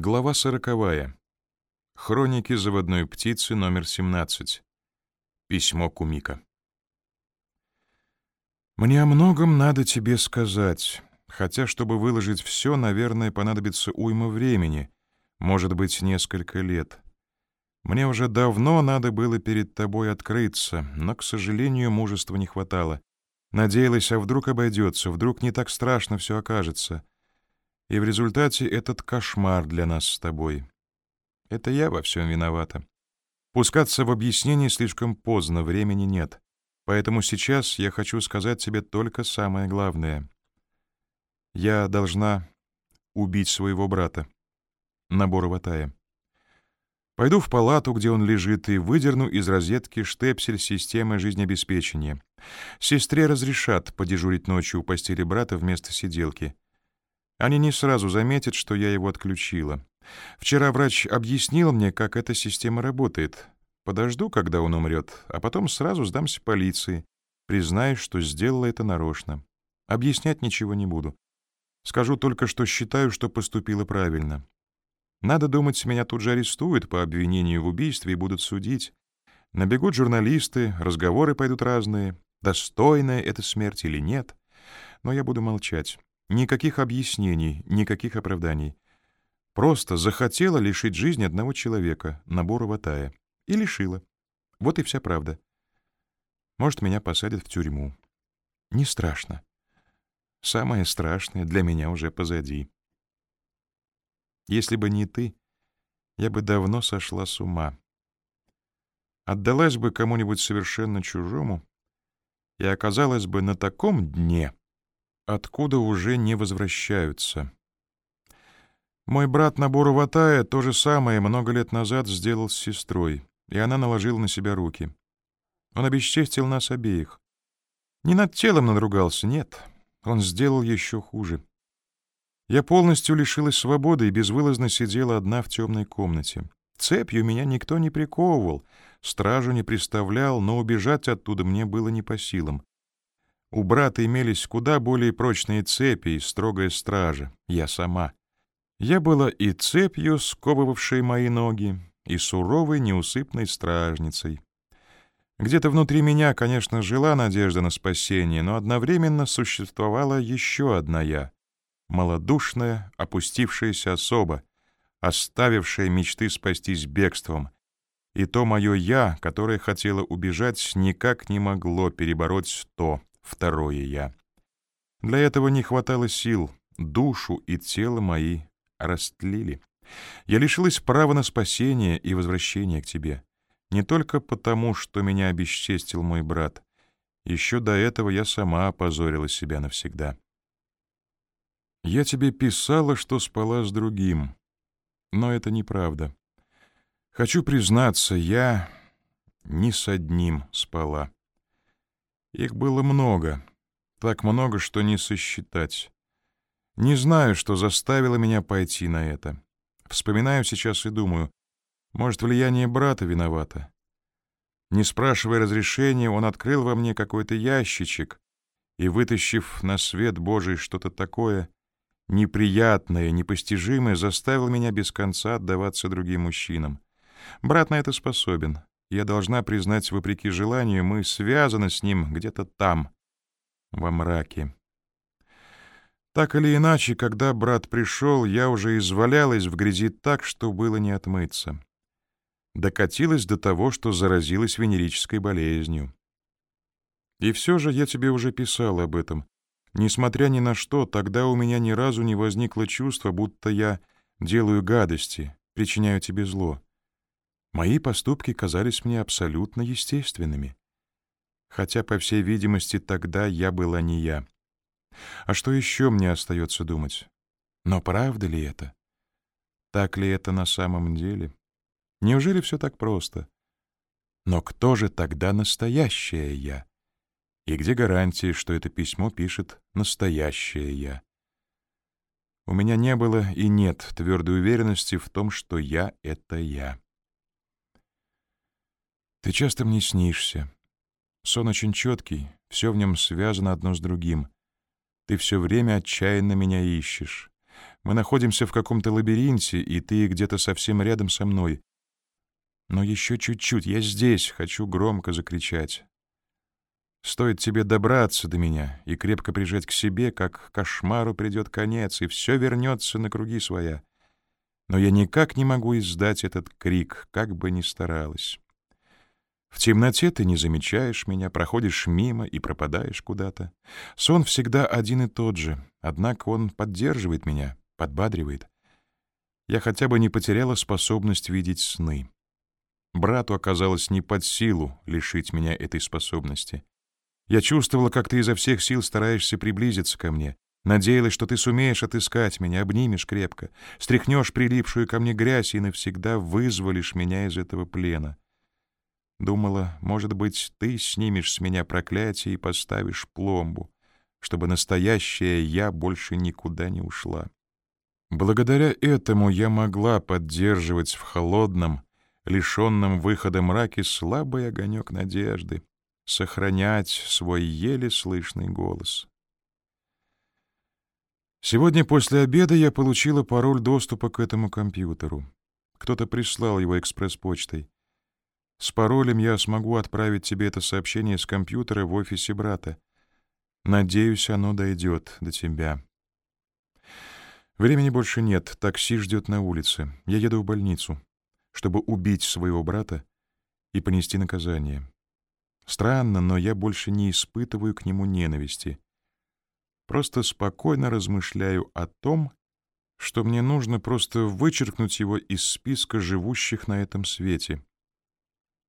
Глава сороковая. Хроники заводной птицы номер 17. Письмо Кумика. Мне о многом надо тебе сказать, хотя, чтобы выложить все, наверное, понадобится уйма времени, может быть, несколько лет. Мне уже давно надо было перед тобой открыться, но, к сожалению, мужества не хватало. Надеялась, а вдруг обойдется, вдруг не так страшно все окажется — и в результате этот кошмар для нас с тобой. Это я во всем виновата. Пускаться в объяснение слишком поздно, времени нет. Поэтому сейчас я хочу сказать тебе только самое главное. Я должна убить своего брата, Набора Ватая. Пойду в палату, где он лежит, и выдерну из розетки штепсель системы жизнеобеспечения. Сестре разрешат подежурить ночью у постели брата вместо сиделки — они не сразу заметят, что я его отключила. Вчера врач объяснил мне, как эта система работает. Подожду, когда он умрет, а потом сразу сдамся полиции. Признаюсь, что сделала это нарочно. Объяснять ничего не буду. Скажу только, что считаю, что поступила правильно. Надо думать, меня тут же арестуют по обвинению в убийстве и будут судить. Набегут журналисты, разговоры пойдут разные. Достойная это смерть или нет. Но я буду молчать. Никаких объяснений, никаких оправданий. Просто захотела лишить жизни одного человека, набора Ватая. И лишила. Вот и вся правда. Может, меня посадят в тюрьму. Не страшно. Самое страшное для меня уже позади. Если бы не ты, я бы давно сошла с ума. Отдалась бы кому-нибудь совершенно чужому и оказалась бы на таком дне — откуда уже не возвращаются. Мой брат Набору Ватая то же самое много лет назад сделал с сестрой, и она наложила на себя руки. Он обесчестил нас обеих. Не над телом надругался, нет, он сделал еще хуже. Я полностью лишилась свободы и безвылазно сидела одна в темной комнате. Цепью меня никто не приковывал, стражу не приставлял, но убежать оттуда мне было не по силам. У брата имелись куда более прочные цепи и строгая стража, я сама. Я была и цепью, сковывавшей мои ноги, и суровой неусыпной стражницей. Где-то внутри меня, конечно, жила надежда на спасение, но одновременно существовала еще одна я — малодушная, опустившаяся особа, оставившая мечты спастись бегством. И то мое «я», которое хотело убежать, никак не могло перебороть то, второе «я». Для этого не хватало сил, душу и тело мои растлили. Я лишилась права на спасение и возвращение к тебе. Не только потому, что меня обесчестил мой брат. Еще до этого я сама опозорила себя навсегда. Я тебе писала, что спала с другим. Но это неправда. Хочу признаться, я ни с одним спала. Их было много, так много, что не сосчитать. Не знаю, что заставило меня пойти на это. Вспоминаю сейчас и думаю, может, влияние брата виновато. Не спрашивая разрешения, он открыл во мне какой-то ящичек и, вытащив на свет Божий что-то такое неприятное, непостижимое, заставил меня без конца отдаваться другим мужчинам. Брат на это способен. Я должна признать, вопреки желанию, мы связаны с ним где-то там, во мраке. Так или иначе, когда брат пришел, я уже извалялась в грязи так, что было не отмыться. Докатилась до того, что заразилась венерической болезнью. И все же я тебе уже писал об этом. Несмотря ни на что, тогда у меня ни разу не возникло чувства, будто я делаю гадости, причиняю тебе зло. Мои поступки казались мне абсолютно естественными. Хотя, по всей видимости, тогда я была не я. А что еще мне остается думать? Но правда ли это? Так ли это на самом деле? Неужели все так просто? Но кто же тогда настоящая я? И где гарантия, что это письмо пишет настоящее я? У меня не было и нет твердой уверенности в том, что я — это я. Ты часто мне снишься. Сон очень четкий, все в нем связано одно с другим. Ты все время отчаянно меня ищешь. Мы находимся в каком-то лабиринте, и ты где-то совсем рядом со мной. Но еще чуть-чуть, я здесь, хочу громко закричать. Стоит тебе добраться до меня и крепко прижать к себе, как кошмару придет конец, и все вернется на круги своя. Но я никак не могу издать этот крик, как бы ни старалась. В темноте ты не замечаешь меня, проходишь мимо и пропадаешь куда-то. Сон всегда один и тот же, однако он поддерживает меня, подбадривает. Я хотя бы не потеряла способность видеть сны. Брату оказалось не под силу лишить меня этой способности. Я чувствовала, как ты изо всех сил стараешься приблизиться ко мне. Надеялась, что ты сумеешь отыскать меня, обнимешь крепко, стряхнешь прилипшую ко мне грязь и навсегда вызволишь меня из этого плена. Думала, может быть, ты снимешь с меня проклятие и поставишь пломбу, чтобы настоящая я больше никуда не ушла. Благодаря этому я могла поддерживать в холодном, лишенном выхода мраке слабый огонек надежды, сохранять свой еле слышный голос. Сегодня после обеда я получила пароль доступа к этому компьютеру. Кто-то прислал его экспресс-почтой. С паролем я смогу отправить тебе это сообщение с компьютера в офисе брата. Надеюсь, оно дойдет до тебя. Времени больше нет, такси ждет на улице. Я еду в больницу, чтобы убить своего брата и понести наказание. Странно, но я больше не испытываю к нему ненависти. Просто спокойно размышляю о том, что мне нужно просто вычеркнуть его из списка живущих на этом свете —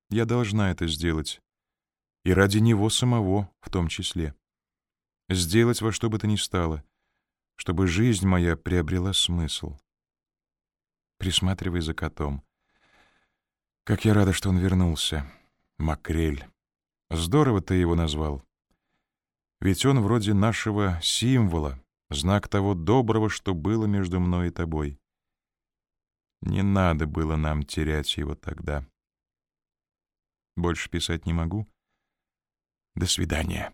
я должна это сделать. И ради него самого в том числе. Сделать во что бы то ни стало, чтобы жизнь моя приобрела смысл. Присматривай за котом. Как я рада, что он вернулся. Макрель. Здорово ты его назвал. Ведь он вроде нашего символа, знак того доброго, что было между мной и тобой. Не надо было нам терять его тогда. Больше писать не могу. До свидания.